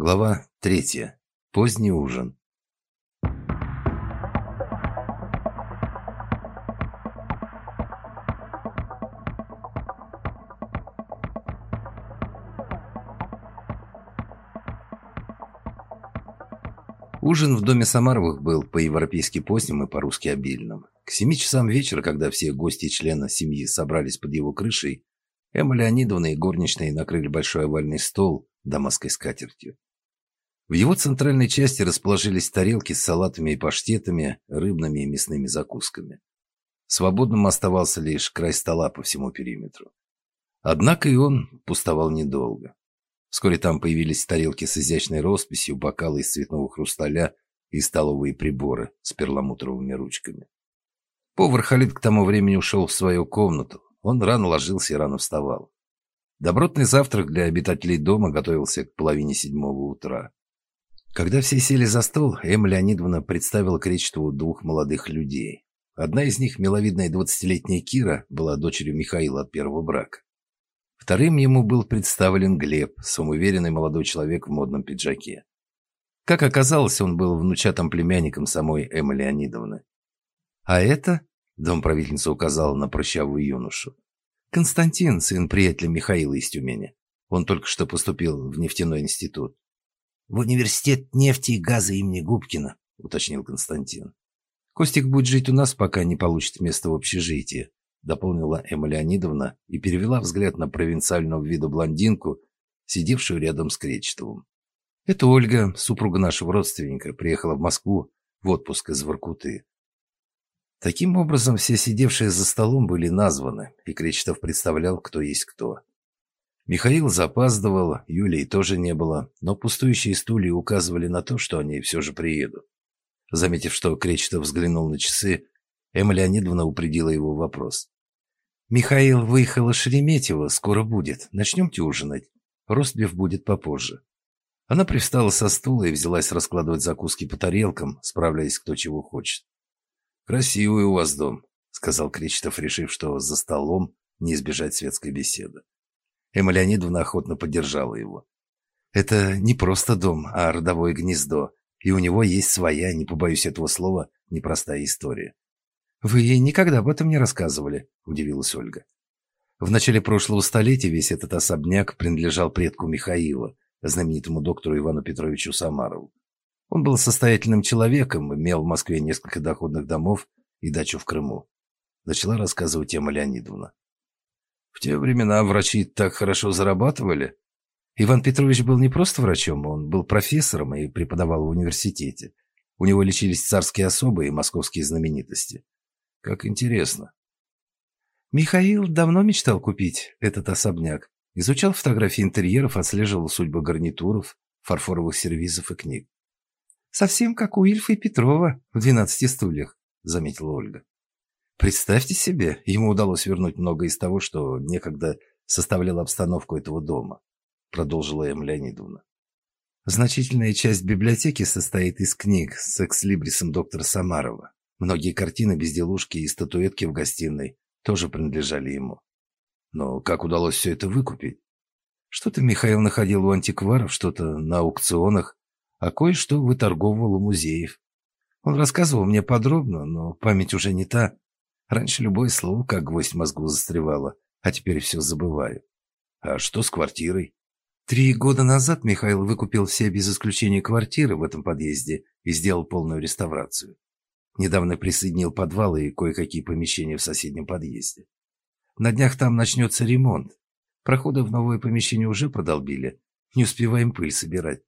Глава третья. Поздний ужин. Ужин в доме Самаровых был по-европейски поздним и по-русски обильным. К семи часам вечера, когда все гости и члены семьи собрались под его крышей, Эмма Леонидовна и горничные накрыли большой овальный стол дамасской скатертью. В его центральной части расположились тарелки с салатами и паштетами, рыбными и мясными закусками. Свободным оставался лишь край стола по всему периметру. Однако и он пустовал недолго. Вскоре там появились тарелки с изящной росписью, бокалы из цветного хрусталя и столовые приборы с перламутровыми ручками. Повар Халид к тому времени ушел в свою комнату. Он рано ложился и рано вставал. Добротный завтрак для обитателей дома готовился к половине седьмого утра. Когда все сели за стол, Эмма Леонидовна представила Кречетову двух молодых людей. Одна из них, миловидная двадцатилетняя Кира, была дочерью Михаила от первого брака. Вторым ему был представлен Глеб, самоуверенный молодой человек в модном пиджаке. Как оказалось, он был внучатым племянником самой Эммы Леонидовны. «А это?» – домправительница указала на прыщавую юношу. «Константин, сын приятеля Михаила из Тюмени. Он только что поступил в нефтяной институт. «В университет нефти и газа имени Губкина», — уточнил Константин. «Костик будет жить у нас, пока не получит место в общежитии», — дополнила Эмма Леонидовна и перевела взгляд на провинциального вида блондинку, сидевшую рядом с Кречетовым. «Это Ольга, супруга нашего родственника, приехала в Москву в отпуск из Воркуты». Таким образом, все сидевшие за столом были названы, и Кречетов представлял, кто есть кто. Михаил запаздывал, Юлии тоже не было, но пустующие стулья указывали на то, что они все же приедут. Заметив, что Кречетов взглянул на часы, Эмма Леонидовна упредила его вопрос. «Михаил выехал из Шереметьево, скоро будет. Начнемте ужинать. Ростбиф будет попозже». Она привстала со стула и взялась раскладывать закуски по тарелкам, справляясь кто чего хочет. «Красивый у вас дом», — сказал Кречетов, решив, что за столом не избежать светской беседы. Эмма Леонидовна охотно поддержала его. «Это не просто дом, а родовое гнездо, и у него есть своя, не побоюсь этого слова, непростая история». «Вы никогда об этом не рассказывали», – удивилась Ольга. В начале прошлого столетия весь этот особняк принадлежал предку Михаила, знаменитому доктору Ивану Петровичу Самарову. Он был состоятельным человеком, имел в Москве несколько доходных домов и дачу в Крыму. Начала рассказывать Эмма Леонидовна. В те времена врачи так хорошо зарабатывали. Иван Петрович был не просто врачом, он был профессором и преподавал в университете. У него лечились царские особы и московские знаменитости. Как интересно. Михаил давно мечтал купить этот особняк. Изучал фотографии интерьеров, отслеживал судьбы гарнитуров, фарфоровых сервизов и книг. «Совсем как у Ильфа и Петрова в «Двенадцати стульях», — заметила Ольга. Представьте себе, ему удалось вернуть многое из того, что некогда составляло обстановку этого дома, продолжила М. Леонидовна. Значительная часть библиотеки состоит из книг с экслибрисом доктора Самарова. Многие картины, безделушки и статуэтки в гостиной тоже принадлежали ему. Но как удалось все это выкупить? Что-то Михаил находил у антикваров, что-то на аукционах, а кое-что выторговывал у музеев. Он рассказывал мне подробно, но память уже не та. Раньше любое слово как гвоздь в мозгу застревало, а теперь все забываю. А что с квартирой? Три года назад Михаил выкупил все без исключения квартиры в этом подъезде и сделал полную реставрацию. Недавно присоединил подвалы и кое-какие помещения в соседнем подъезде. На днях там начнется ремонт. Проходы в новое помещение уже продолбили. Не успеваем пыль собирать.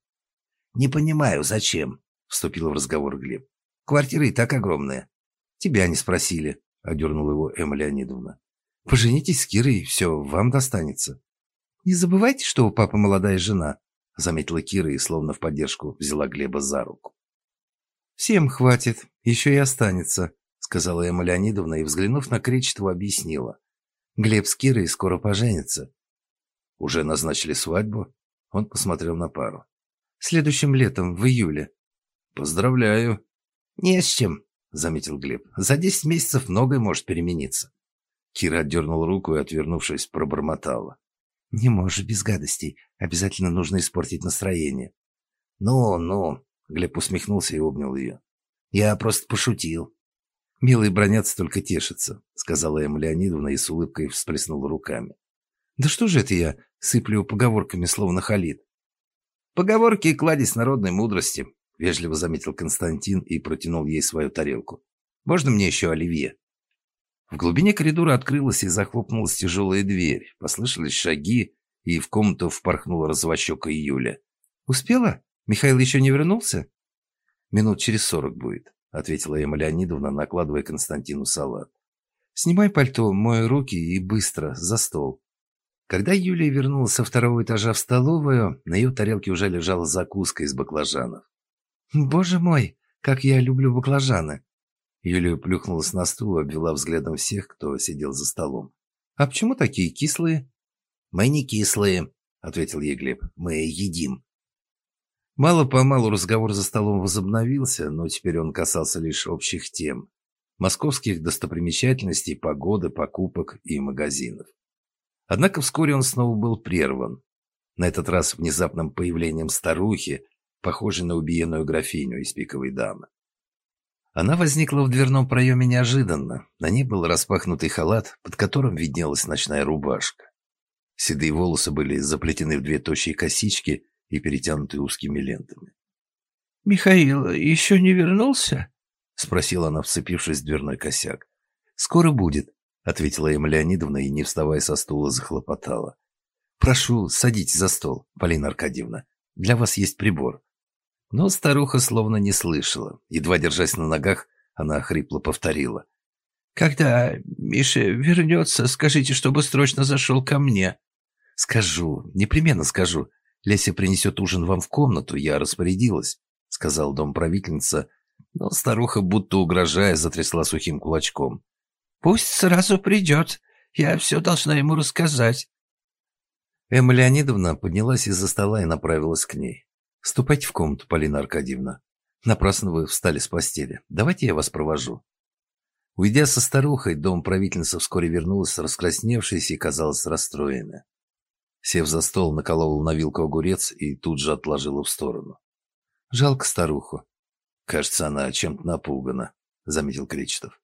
«Не понимаю, зачем?» – вступил в разговор Глеб. «Квартира и так огромная. Тебя не спросили». — одернула его Эмма Леонидовна. «Поженитесь с Кирой, все вам достанется». «Не забывайте, что у папы молодая жена», — заметила Кира и словно в поддержку взяла Глеба за руку. «Всем хватит, еще и останется», — сказала Эмма Леонидовна и, взглянув на Кречетова, объяснила. «Глеб с Кирой скоро поженятся». «Уже назначили свадьбу?» Он посмотрел на пару. «Следующим летом, в июле». «Поздравляю». «Не с чем», — заметил Глеб. «За десять месяцев многое может перемениться». Кира отдернула руку и, отвернувшись, пробормотала. «Не можешь без гадостей. Обязательно нужно испортить настроение». «Ну, ну», — Глеб усмехнулся и обнял ее. «Я просто пошутил». «Милые бронятся, только тешатся», — сказала Эмма Леонидовна и с улыбкой всплеснула руками. «Да что же это я сыплю поговорками, словно халит?» «Поговорки и кладезь народной мудрости», — вежливо заметил Константин и протянул ей свою тарелку. «Можно мне еще оливье?» В глубине коридора открылась и захлопнулась тяжелая дверь. Послышались шаги, и в комнату впорхнула развощека Юля. «Успела? Михаил еще не вернулся?» «Минут через сорок будет», — ответила Эмма Леонидовна, накладывая Константину салат. «Снимай пальто, мой руки и быстро, за стол». Когда Юлия вернулась со второго этажа в столовую, на ее тарелке уже лежала закуска из баклажанов. «Боже мой, как я люблю баклажаны!» Юлия плюхнулась на стул и обвела взглядом всех, кто сидел за столом. «А почему такие кислые?» «Мы не кислые», — ответил ей Глеб. «Мы едим». Мало-помалу разговор за столом возобновился, но теперь он касался лишь общих тем. Московских достопримечательностей, погоды, покупок и магазинов. Однако вскоре он снова был прерван. На этот раз внезапным появлением старухи, похожей на убиенную графиню из пиковой дамы. Она возникла в дверном проеме неожиданно. На ней был распахнутый халат, под которым виднелась ночная рубашка. Седые волосы были заплетены в две тощие косички и перетянуты узкими лентами. «Михаил еще не вернулся?» — спросила она, вцепившись в дверной косяк. «Скоро будет», — ответила Эмма Леонидовна и, не вставая со стула, захлопотала. «Прошу, садитесь за стол, Полина Аркадьевна. Для вас есть прибор». Но старуха словно не слышала. Едва держась на ногах, она хрипло повторила. «Когда Миша вернется, скажите, чтобы срочно зашел ко мне». «Скажу, непременно скажу. Леся принесет ужин вам в комнату, я распорядилась», — сказал домправительница, но старуха, будто угрожая, затрясла сухим кулачком. «Пусть сразу придет. Я все должна ему рассказать». Эмма Леонидовна поднялась из-за стола и направилась к ней. «Ступайте в комнату, Полина Аркадьевна. Напрасно вы встали с постели. Давайте я вас провожу». Уйдя со старухой, дом правительница вскоре вернулась, раскрасневшаяся и казалась расстроенной. Сев за стол, наколола на вилку огурец и тут же отложила в сторону. «Жалко старуху. Кажется, она чем-то напугана», — заметил Кречетов.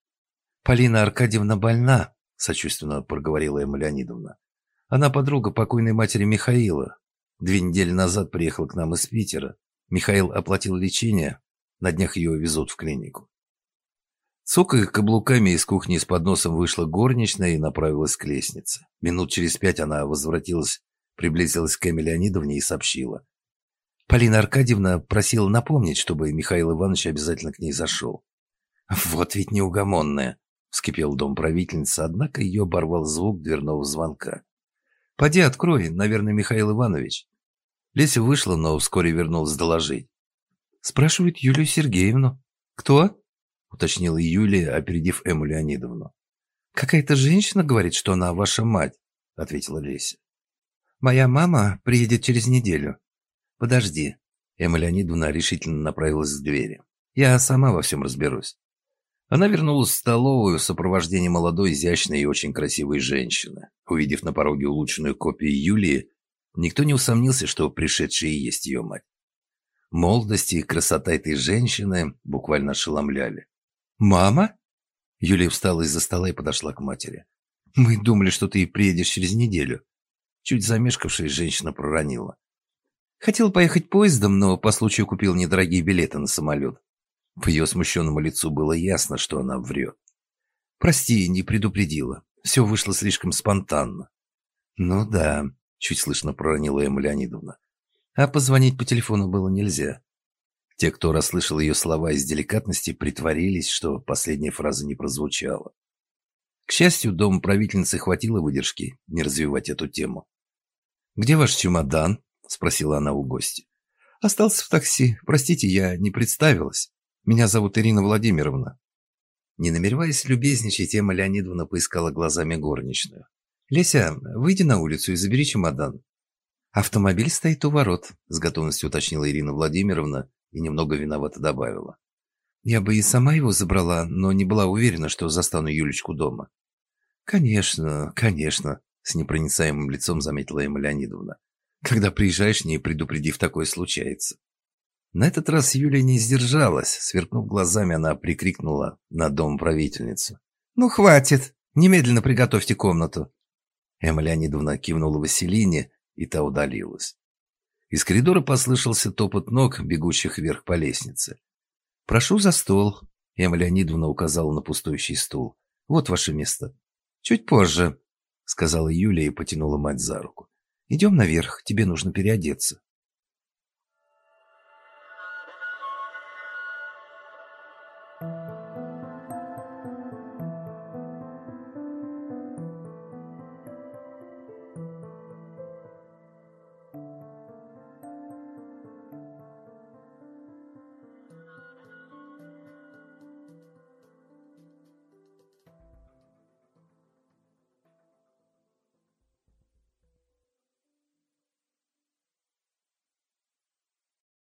«Полина Аркадьевна больна», — сочувственно проговорила Эмма Леонидовна. «Она подруга покойной матери Михаила. Две недели назад приехал к нам из Питера. Михаил оплатил лечение. На днях ее везут в клинику. Цокая каблуками из кухни с подносом вышла горничная и направилась к лестнице. Минут через пять она возвратилась, приблизилась к Эме Леонидовне и сообщила. Полина Аркадьевна просила напомнить, чтобы Михаил Иванович обязательно к ней зашел. «Вот ведь неугомонная!» — вскипел дом правительницы, однако ее оборвал звук дверного звонка. «Поди открой, наверное, Михаил Иванович». Леся вышла, но вскоре вернулась доложить. «Спрашивает Юлию Сергеевну». «Кто?» — уточнила Юлия, опередив Эмму Леонидовну. «Какая-то женщина говорит, что она ваша мать», — ответила Леся. «Моя мама приедет через неделю». «Подожди». Эмма Леонидовна решительно направилась к двери. «Я сама во всем разберусь». Она вернулась в столовую в сопровождении молодой, изящной и очень красивой женщины. Увидев на пороге улучшенную копию Юлии, никто не усомнился, что пришедшая и есть ее мать. Молодость и красота этой женщины буквально ошеломляли. «Мама?» Юлия встала из-за стола и подошла к матери. «Мы думали, что ты приедешь через неделю». Чуть замешкавшись, женщина проронила. «Хотел поехать поездом, но по случаю купил недорогие билеты на самолет. По ее смущенному лицу было ясно, что она врет. «Прости, не предупредила. Все вышло слишком спонтанно». «Ну да», — чуть слышно проронила Эмма. «А позвонить по телефону было нельзя». Те, кто расслышал ее слова из деликатности, притворились, что последняя фраза не прозвучала. К счастью, дом правительницы хватило выдержки не развивать эту тему. «Где ваш чемодан?» — спросила она у гостя. «Остался в такси. Простите, я не представилась». Меня зовут Ирина Владимировна». Не намереваясь любезничать, Эмма Леонидовна поискала глазами горничную. «Леся, выйди на улицу и забери чемодан». «Автомобиль стоит у ворот», — с готовностью уточнила Ирина Владимировна и немного виновато добавила. «Я бы и сама его забрала, но не была уверена, что застану Юлечку дома». «Конечно, конечно», — с непроницаемым лицом заметила Эмма Леонидовна. «Когда приезжаешь, не предупредив, такое случается». На этот раз Юлия не сдержалась. Сверкнув глазами, она прикрикнула на дом правительницу. «Ну, хватит! Немедленно приготовьте комнату!» Эмма Леонидовна кивнула Василине, и та удалилась. Из коридора послышался топот ног, бегущих вверх по лестнице. «Прошу за стол», — Эмма Леонидовна указала на пустующий стул. «Вот ваше место». «Чуть позже», — сказала Юлия и потянула мать за руку. «Идем наверх, тебе нужно переодеться».